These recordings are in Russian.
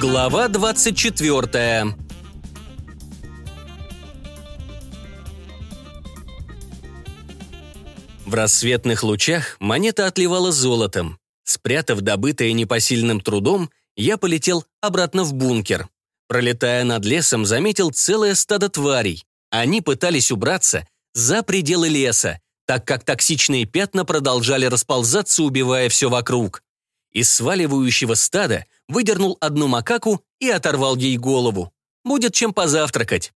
Глава 24 В рассветных лучах монета отливала золотом. Спрятав добытое непосильным трудом, я полетел обратно в бункер. Пролетая над лесом, заметил целое стадо тварей. Они пытались убраться за пределы леса, так как токсичные пятна продолжали расползаться, убивая все вокруг. Из сваливающего стада выдернул одну макаку и оторвал ей голову. Будет чем позавтракать.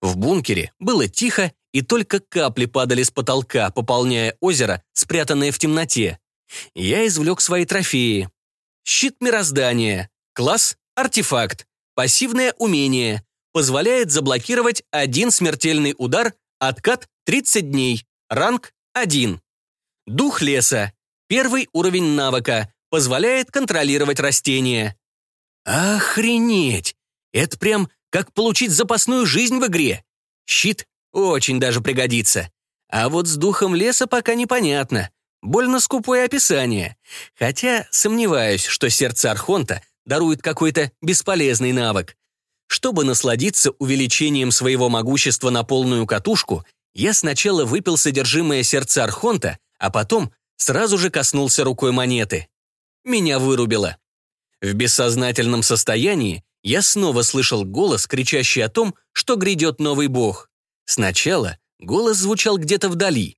В бункере было тихо, и только капли падали с потолка, пополняя озеро, спрятанное в темноте. Я извлек свои трофеи. Щит мироздания. Класс – артефакт. Пассивное умение. Позволяет заблокировать один смертельный удар, откат 30 дней. Ранг 1. Дух леса. Первый уровень навыка. Позволяет контролировать растения. Охренеть! Это прям как получить запасную жизнь в игре. Щит очень даже пригодится. А вот с духом леса пока непонятно. Больно скупое описание. Хотя сомневаюсь, что сердце Архонта дарует какой-то бесполезный навык. Чтобы насладиться увеличением своего могущества на полную катушку, я сначала выпил содержимое сердца Архонта, а потом сразу же коснулся рукой монеты. Меня вырубило. В бессознательном состоянии я снова слышал голос, кричащий о том, что грядет новый бог. Сначала голос звучал где-то вдали,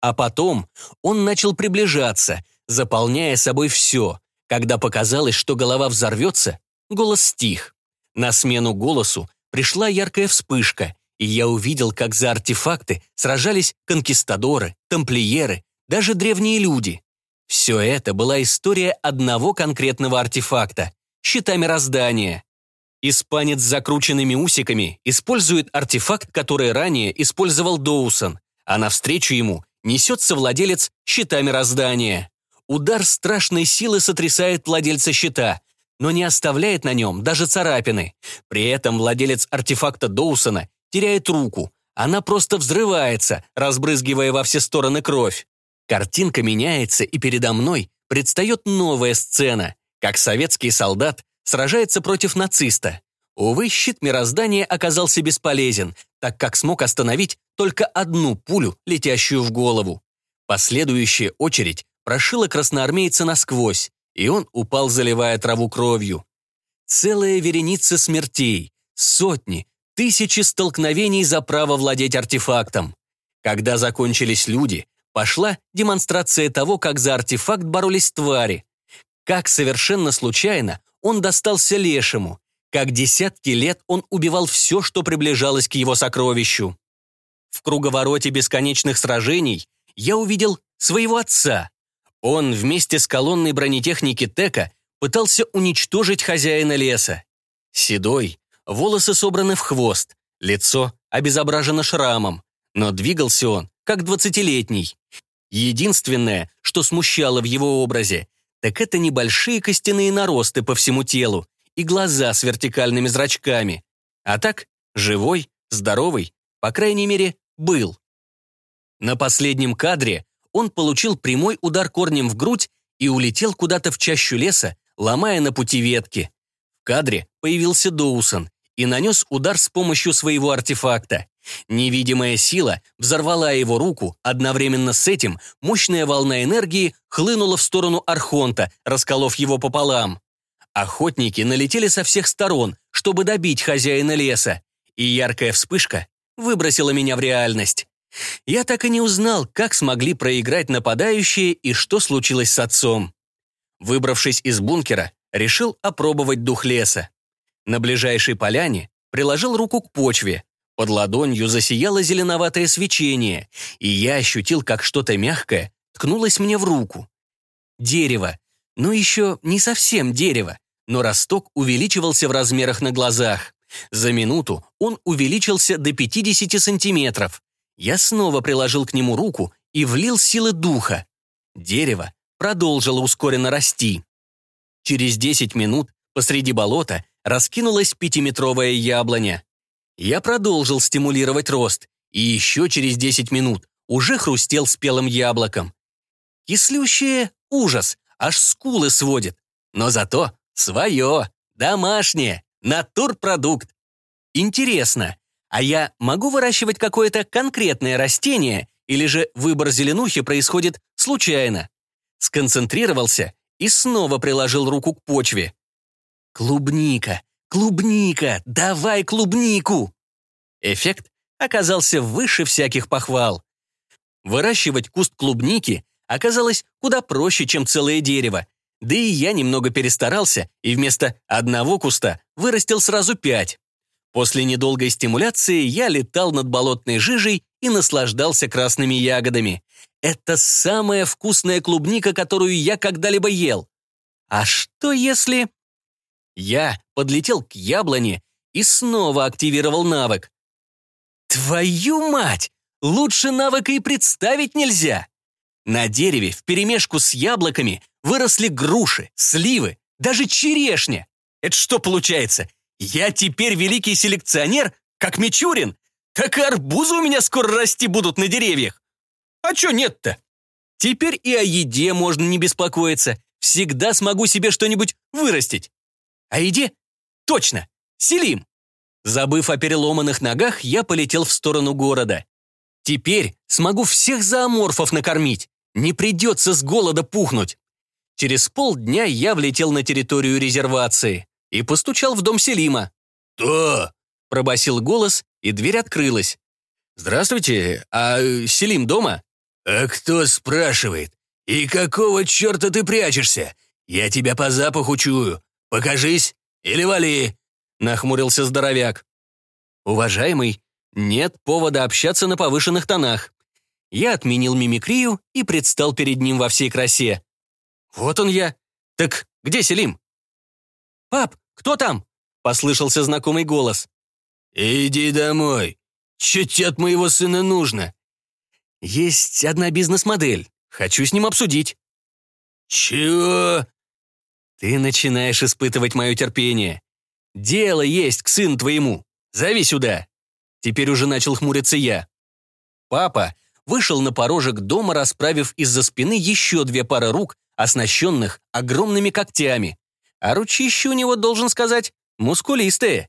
а потом он начал приближаться, заполняя собой все. Когда показалось, что голова взорвется, голос стих. На смену голосу пришла яркая вспышка, и я увидел, как за артефакты сражались конкистадоры, тамплиеры, даже древние люди. Все это была история одного конкретного артефакта — щита мироздания. Испанец с закрученными усиками использует артефакт, который ранее использовал Доусон, а навстречу ему несется владелец щита мироздания. Удар страшной силы сотрясает владельца щита, но не оставляет на нем даже царапины. При этом владелец артефакта Доусона теряет руку. Она просто взрывается, разбрызгивая во все стороны кровь. Картинка меняется, и передо мной предстает новая сцена, как советский солдат сражается против нациста. Увы, щит мироздания оказался бесполезен, так как смог остановить только одну пулю, летящую в голову. Последующая очередь прошила красноармейца насквозь, и он упал, заливая траву кровью. Целая вереница смертей, сотни, тысячи столкновений за право владеть артефактом. Когда закончились люди, пошла демонстрация того, как за артефакт боролись твари. Как совершенно случайно он достался лешему. Как десятки лет он убивал все, что приближалось к его сокровищу. В круговороте бесконечных сражений я увидел своего отца. Он вместе с колонной бронетехники Тека пытался уничтожить хозяина леса. Седой, волосы собраны в хвост, лицо обезображено шрамом, но двигался он, как двадцатилетний. Единственное, что смущало в его образе, так это небольшие костяные наросты по всему телу и глаза с вертикальными зрачками. А так, живой, здоровый, по крайней мере, был. На последнем кадре он получил прямой удар корнем в грудь и улетел куда-то в чащу леса, ломая на пути ветки. В кадре появился Доусон и нанес удар с помощью своего артефакта. Невидимая сила взорвала его руку, одновременно с этим мощная волна энергии хлынула в сторону Архонта, расколов его пополам. Охотники налетели со всех сторон, чтобы добить хозяина леса, и яркая вспышка выбросила меня в реальность. Я так и не узнал, как смогли проиграть нападающие и что случилось с отцом. Выбравшись из бункера, решил опробовать дух леса. На ближайшей поляне приложил руку к почве, под ладонью засияло зеленоватое свечение, и я ощутил, как что-то мягкое ткнулось мне в руку. Дерево. Ну, еще не совсем дерево, но росток увеличивался в размерах на глазах. За минуту он увеличился до 50 сантиметров. Я снова приложил к нему руку и влил силы духа. Дерево продолжило ускоренно расти. Через 10 минут посреди болота раскинулась пятиметровая яблоня. Я продолжил стимулировать рост, и еще через 10 минут уже хрустел спелым яблоком. Кислющее — ужас, аж скулы сводит. Но зато свое, домашнее, натурпродукт. Интересно, а я могу выращивать какое-то конкретное растение, или же выбор зеленухи происходит случайно? Сконцентрировался и снова приложил руку к почве. Клубника, клубника, давай клубнику! Эффект оказался выше всяких похвал. Выращивать куст клубники оказалось куда проще, чем целое дерево. Да и я немного перестарался и вместо одного куста вырастил сразу пять. После недолгой стимуляции я летал над болотной жижей и наслаждался красными ягодами. Это самая вкусная клубника, которую я когда-либо ел. А что если... Я подлетел к яблоне и снова активировал навык. Твою мать! Лучше навыка и представить нельзя! На дереве вперемешку с яблоками выросли груши, сливы, даже черешня. Это что получается? Я теперь великий селекционер, как Мичурин? Так и арбузы у меня скоро расти будут на деревьях. А чё нет-то? Теперь и о еде можно не беспокоиться. Всегда смогу себе что-нибудь вырастить. О еде? Точно. Селим. Забыв о переломанных ногах, я полетел в сторону города. Теперь смогу всех зооморфов накормить. Не придется с голода пухнуть. Через полдня я влетел на территорию резервации и постучал в дом Селима. «Кто?» — пробасил голос, и дверь открылась. «Здравствуйте, а Селим дома?» «А кто спрашивает? И какого черта ты прячешься? Я тебя по запаху чую. Покажись или вали!» — нахмурился здоровяк. «Уважаемый, нет повода общаться на повышенных тонах. Я отменил мимикрию и предстал перед ним во всей красе. Вот он я. Так где Селим? «Пап, кто там?» — послышался знакомый голос. «Иди домой. Че тебе от моего сына нужно?» «Есть одна бизнес-модель. Хочу с ним обсудить». «Чего?» «Ты начинаешь испытывать мое терпение. Дело есть к сыну твоему. Зови сюда». Теперь уже начал хмуриться я. Папа вышел на порожек дома, расправив из-за спины еще две пары рук, оснащенных огромными когтями а ручище у него, должен сказать, мускулистые.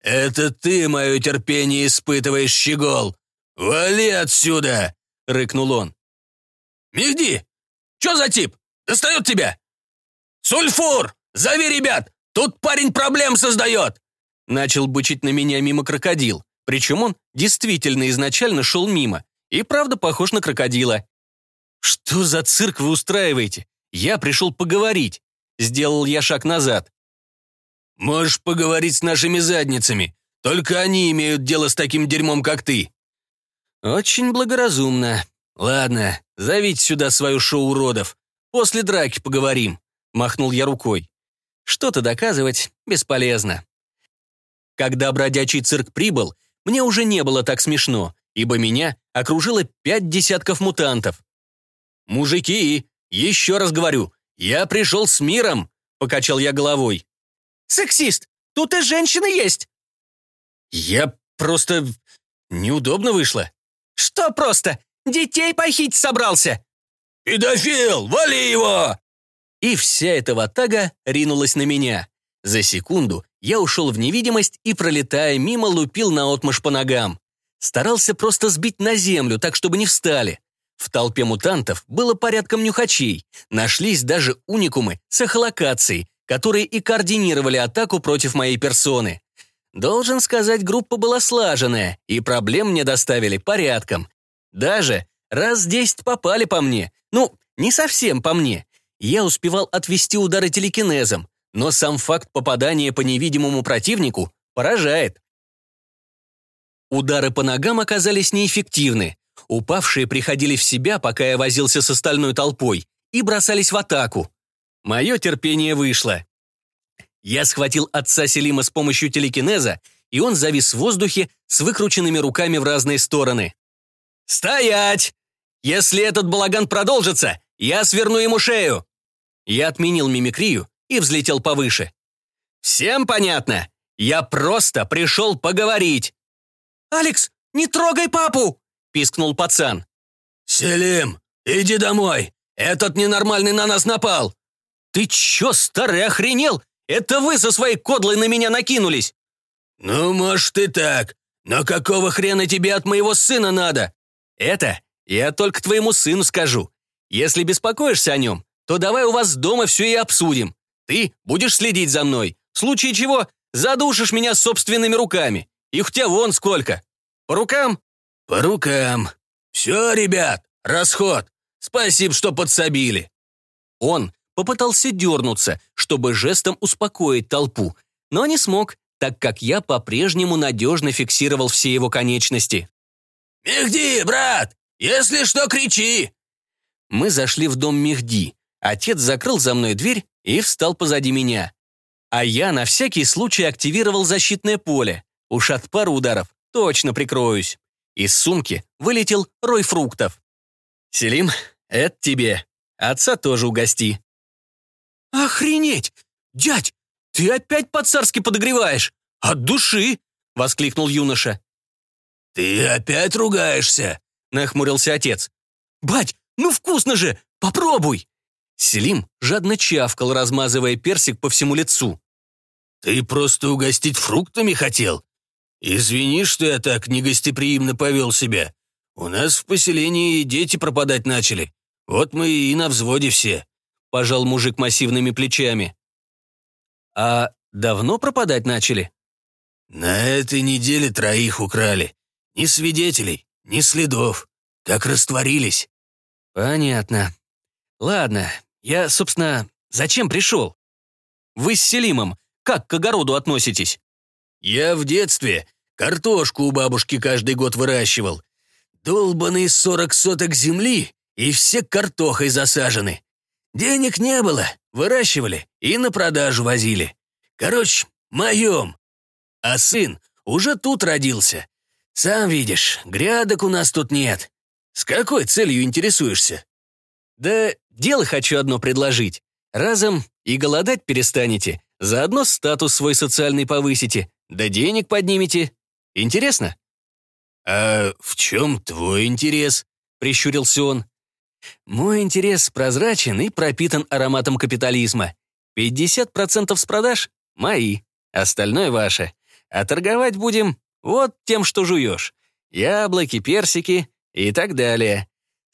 «Это ты мое терпение испытываешь, щегол! Вали отсюда!» — рыкнул он. «Мехди! Че за тип? Достает тебя!» «Сульфур! Зови ребят! Тут парень проблем создает!» Начал бычить на меня мимо крокодил. Причем он действительно изначально шел мимо. И правда похож на крокодила. «Что за цирк вы устраиваете? Я пришел поговорить. Сделал я шаг назад. «Можешь поговорить с нашими задницами. Только они имеют дело с таким дерьмом, как ты». «Очень благоразумно. Ладно, зовите сюда свою шоу уродов. После драки поговорим», — махнул я рукой. Что-то доказывать бесполезно. Когда бродячий цирк прибыл, мне уже не было так смешно, ибо меня окружило пять десятков мутантов. «Мужики, еще раз говорю, «Я пришел с миром», — покачал я головой. «Сексист, тут и женщины есть». «Я просто... неудобно вышло». «Что просто? Детей похитить собрался?» «Педофил, вали его!» И вся эта ватага ринулась на меня. За секунду я ушел в невидимость и, пролетая мимо, лупил наотмашь по ногам. Старался просто сбить на землю, так чтобы не встали. В толпе мутантов было порядком нюхачей. Нашлись даже уникумы с эхолокацией, которые и координировали атаку против моей персоны. Должен сказать, группа была слаженная, и проблем мне доставили порядком. Даже раз десять попали по мне. Ну, не совсем по мне. Я успевал отвести удары телекинезом, но сам факт попадания по невидимому противнику поражает. Удары по ногам оказались неэффективны. Упавшие приходили в себя, пока я возился с остальной толпой, и бросались в атаку. Мое терпение вышло. Я схватил отца Селима с помощью телекинеза, и он завис в воздухе с выкрученными руками в разные стороны. «Стоять! Если этот балаган продолжится, я сверну ему шею!» Я отменил мимикрию и взлетел повыше. «Всем понятно? Я просто пришел поговорить!» «Алекс, не трогай папу!» — пискнул пацан. «Селим, иди домой! Этот ненормальный на нас напал!» «Ты чё, старый, охренел? Это вы со своей кодлой на меня накинулись!» «Ну, может, и так. Но какого хрена тебе от моего сына надо?» «Это я только твоему сыну скажу. Если беспокоишься о нем, то давай у вас дома все и обсудим. Ты будешь следить за мной. В случае чего задушишь меня собственными руками. Их у тебя вон сколько. По рукам?» «По рукам. Все, ребят, расход. Спасибо, что подсобили». Он попытался дернуться, чтобы жестом успокоить толпу, но не смог, так как я по-прежнему надежно фиксировал все его конечности. «Мехди, брат, если что, кричи!» Мы зашли в дом Мехди. Отец закрыл за мной дверь и встал позади меня. А я на всякий случай активировал защитное поле. Уж от пары ударов точно прикроюсь. Из сумки вылетел рой фруктов. «Селим, это тебе. Отца тоже угости». «Охренеть! Дядь, ты опять по-царски подогреваешь! От души!» — воскликнул юноша. «Ты опять ругаешься?» — нахмурился отец. «Бать, ну вкусно же! Попробуй!» Селим жадно чавкал, размазывая персик по всему лицу. «Ты просто угостить фруктами хотел? Извини, что я так негостеприимно повел себя. У нас в поселении дети пропадать начали. Вот мы и на взводе все», — пожал мужик массивными плечами. «А давно пропадать начали?» «На этой неделе троих украли. Ни свидетелей, ни следов. Как растворились». «Понятно. Ладно, я, собственно, зачем пришел? Вы с Селимом как к огороду относитесь?» «Я в детстве картошку у бабушки каждый год выращивал. Долбаные сорок соток земли, и все картохой засажены. Денег не было, выращивали и на продажу возили. Короче, моем. А сын уже тут родился. Сам видишь, грядок у нас тут нет. С какой целью интересуешься? Да дело хочу одно предложить. Разом и голодать перестанете, заодно статус свой социальный повысите, да денег поднимете. Интересно? «А в чем твой интерес?» — прищурился он. «Мой интерес прозрачен и пропитан ароматом капитализма. 50% с продаж — мои, остальное ваше. А торговать будем вот тем, что жуешь. Яблоки, персики и так далее.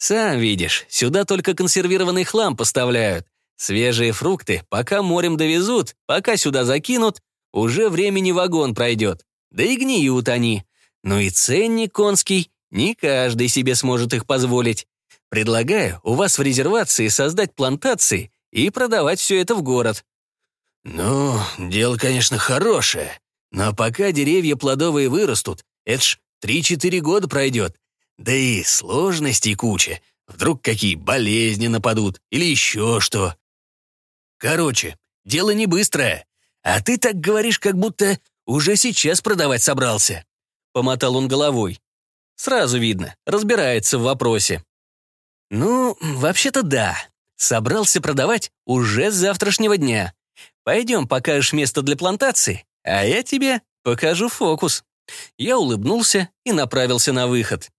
Сам видишь, сюда только консервированный хлам поставляют. Свежие фрукты пока морем довезут, пока сюда закинут, уже времени вагон пройдет. Да и гниют они. Ну и ценник конский, не каждый себе сможет их позволить. Предлагаю у вас в резервации создать плантации и продавать все это в город. Ну, дело, конечно, хорошее, но пока деревья плодовые вырастут, это ж три-четыре года пройдет. Да и сложностей куча. Вдруг какие болезни нападут или еще что. Короче, дело не быстрое. А ты так говоришь, как будто уже сейчас продавать собрался. Помотал он головой. Сразу видно, разбирается в вопросе. Ну, вообще-то да. Собрался продавать уже с завтрашнего дня. Пойдем покажешь место для плантации, а я тебе покажу фокус. Я улыбнулся и направился на выход.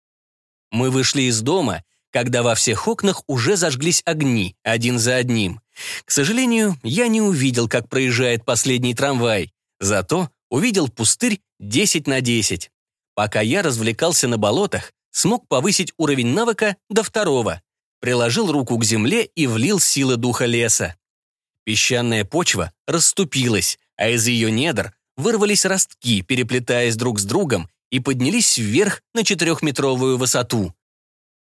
Мы вышли из дома, когда во всех окнах уже зажглись огни, один за одним. К сожалению, я не увидел, как проезжает последний трамвай, зато увидел пустырь 10 на 10. Пока я развлекался на болотах, смог повысить уровень навыка до второго, приложил руку к земле и влил силы духа леса. Песчаная почва расступилась, а из ее недр вырвались ростки, переплетаясь друг с другом, и поднялись вверх на четырехметровую высоту.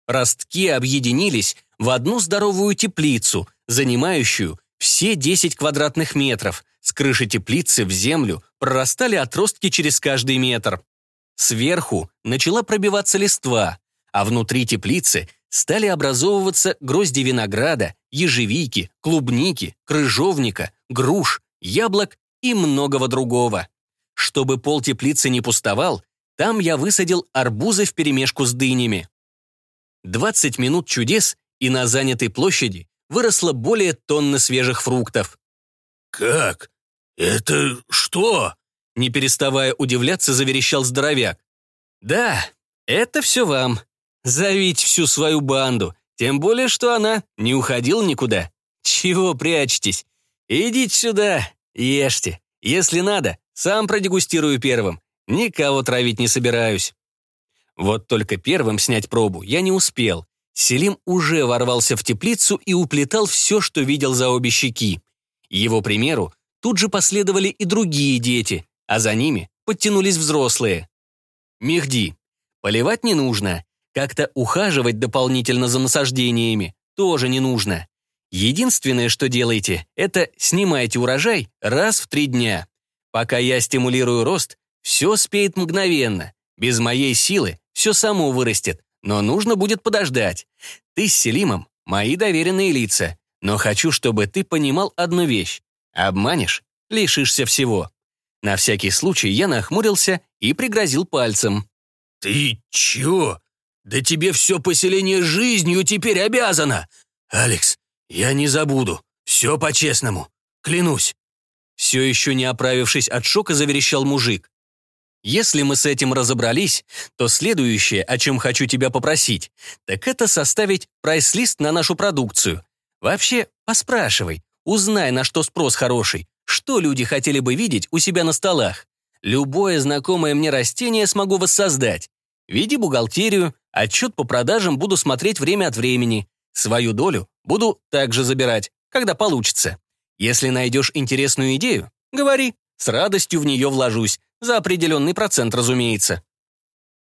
Ростки объединились в одну здоровую теплицу, занимающую все 10 квадратных метров. С крыши теплицы в землю прорастали отростки через каждый метр. Сверху начала пробиваться листва, а внутри теплицы стали образовываться грозди винограда, ежевики, клубники, крыжовника, груш, яблок и многого другого. Чтобы пол теплицы не пустовал, там я высадил арбузы вперемешку с дынями. 20 минут чудес, и на занятой площади выросло более тонны свежих фруктов. «Как? Это что?» Не переставая удивляться, заверещал здоровяк. «Да, это все вам. Зовите всю свою банду, тем более, что она не уходила никуда. Чего прячетесь? Идите сюда, Ешьте. Если надо, сам продегустирую первым. Никого травить не собираюсь. Вот только первым снять пробу я не успел. Селим уже ворвался в теплицу и уплетал все, что видел за обе щеки. Его примеру тут же последовали и другие дети, а за ними подтянулись взрослые. Мехди. Поливать не нужно. Как-то ухаживать дополнительно за насаждениями тоже не нужно. Единственное, что делаете, это снимайте урожай раз в три дня. Пока я стимулирую рост, все спеет мгновенно. Без моей силы все само вырастет, но нужно будет подождать. Ты с Селимом — мои доверенные лица, но хочу, чтобы ты понимал одну вещь. Обманешь — лишишься всего. На всякий случай я нахмурился и пригрозил пальцем. «Ты чё? Да тебе все поселение жизнью теперь обязано! Алекс, я не забуду, все по-честному, клянусь!» Все еще не оправившись от шока, заверещал мужик. Если мы с этим разобрались, то следующее, о чем хочу тебя попросить, так это составить прайс-лист на нашу продукцию. Вообще, поспрашивай, узнай, на что спрос хороший, что люди хотели бы видеть у себя на столах. Любое знакомое мне растение смогу воссоздать. Веди бухгалтерию, отчет по продажам буду смотреть время от времени. Свою долю буду также забирать, когда получится. Если найдешь интересную идею, говори, с радостью в нее вложусь, за определенный процент, разумеется.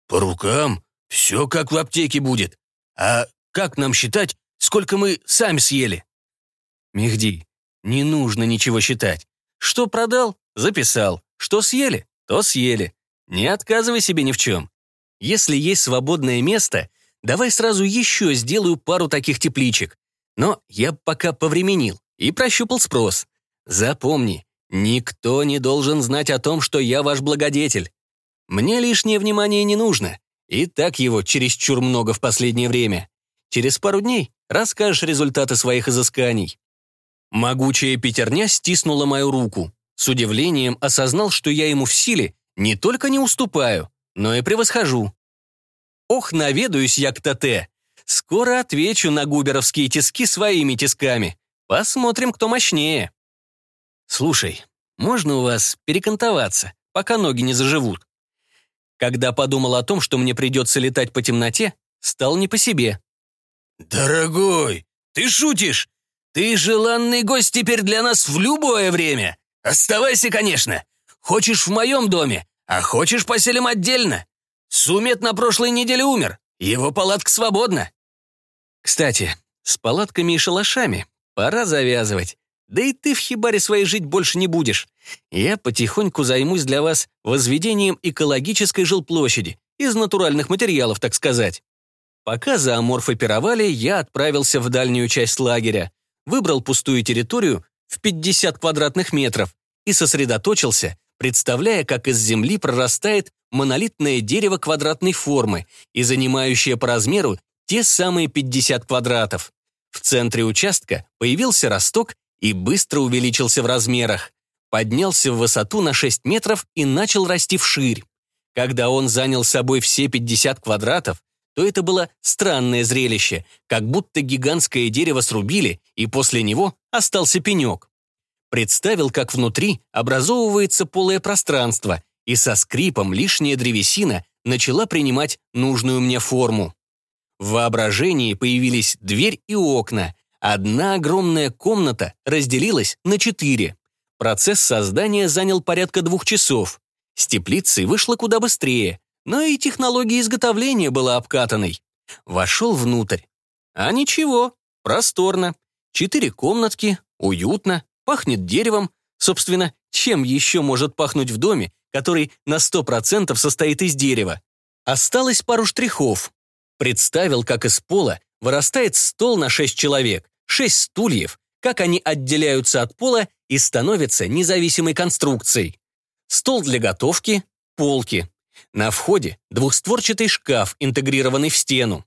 По рукам все как в аптеке будет. А как нам считать, сколько мы сами съели? Мехди, не нужно ничего считать. Что продал, записал. Что съели, то съели. Не отказывай себе ни в чем. Если есть свободное место, давай сразу еще сделаю пару таких тепличек. Но я пока повременил и прощупал спрос. Запомни, Никто не должен знать о том, что я ваш благодетель. Мне лишнее внимание не нужно. И так его чересчур много в последнее время. Через пару дней расскажешь результаты своих изысканий». Могучая пятерня стиснула мою руку. С удивлением осознал, что я ему в силе не только не уступаю, но и превосхожу. Ох, наведаюсь я к ТТ. Скоро отвечу на губеровские тиски своими тисками. Посмотрим, кто мощнее. «Слушай, можно у вас перекантоваться, пока ноги не заживут?» Когда подумал о том, что мне придется летать по темноте, стал не по себе. «Дорогой, ты шутишь? Ты желанный гость теперь для нас в любое время. Оставайся, конечно. Хочешь в моем доме, а хочешь поселим отдельно. Сумет на прошлой неделе умер, его палатка свободна». «Кстати, с палатками и шалашами пора завязывать. Да и ты в хибаре своей жить больше не будешь. Я потихоньку займусь для вас возведением экологической жилплощади, из натуральных материалов, так сказать. Пока зооморфы пировали, я отправился в дальнюю часть лагеря, выбрал пустую территорию в 50 квадратных метров и сосредоточился, представляя, как из земли прорастает монолитное дерево квадратной формы и занимающее по размеру те самые 50 квадратов. В центре участка появился росток и быстро увеличился в размерах. Поднялся в высоту на 6 метров и начал расти вширь. Когда он занял собой все 50 квадратов, то это было странное зрелище, как будто гигантское дерево срубили, и после него остался пенек. Представил, как внутри образовывается полое пространство, и со скрипом лишняя древесина начала принимать нужную мне форму. В воображении появились дверь и окна, Одна огромная комната разделилась на четыре. Процесс создания занял порядка двух часов. С теплицей вышло куда быстрее, но и технология изготовления была обкатанной. Вошел внутрь. А ничего, просторно. Четыре комнатки, уютно, пахнет деревом. Собственно, чем еще может пахнуть в доме, который на 100% состоит из дерева? Осталось пару штрихов. Представил, как из пола вырастает стол на шесть человек, шесть стульев, как они отделяются от пола и становятся независимой конструкцией. Стол для готовки, полки. На входе двухстворчатый шкаф, интегрированный в стену.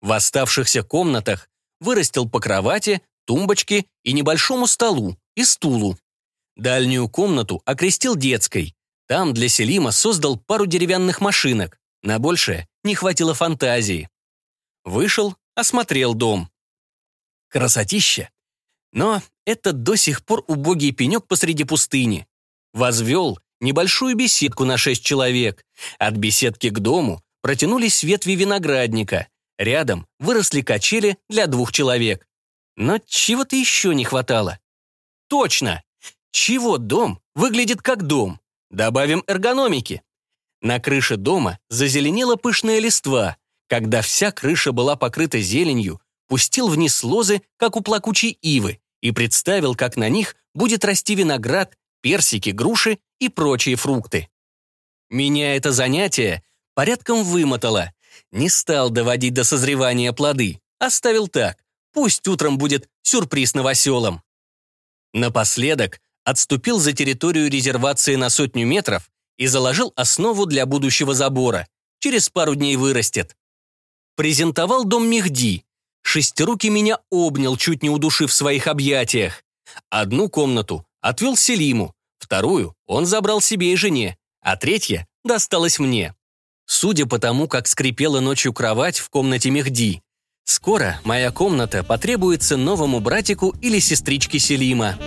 В оставшихся комнатах вырастил по кровати, тумбочке и небольшому столу и стулу. Дальнюю комнату окрестил детской. Там для Селима создал пару деревянных машинок. На большее не хватило фантазии. Вышел, осмотрел дом. Красотища. Но это до сих пор убогий пенек посреди пустыни. Возвел небольшую беседку на шесть человек. От беседки к дому протянулись ветви виноградника. Рядом выросли качели для двух человек. Но чего-то еще не хватало. Точно! Чего дом выглядит как дом? Добавим эргономики. На крыше дома зазеленела пышная листва. Когда вся крыша была покрыта зеленью, пустил вниз лозы, как у плакучей ивы, и представил, как на них будет расти виноград, персики, груши и прочие фрукты. Меня это занятие порядком вымотало. Не стал доводить до созревания плоды, оставил так. Пусть утром будет сюрприз новоселам. Напоследок отступил за территорию резервации на сотню метров и заложил основу для будущего забора. Через пару дней вырастет. Презентовал дом Мехди. Шестирукий меня обнял, чуть не удушив в своих объятиях. Одну комнату отвел Селиму, вторую он забрал себе и жене, а третья досталась мне. Судя по тому, как скрипела ночью кровать в комнате Мехди, скоро моя комната потребуется новому братику или сестричке Селима.